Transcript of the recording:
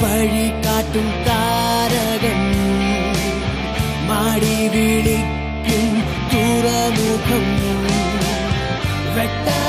பழி காட்டும் தாரகன். மாடி விழிக்கும் தூரமுகம் வெட்ட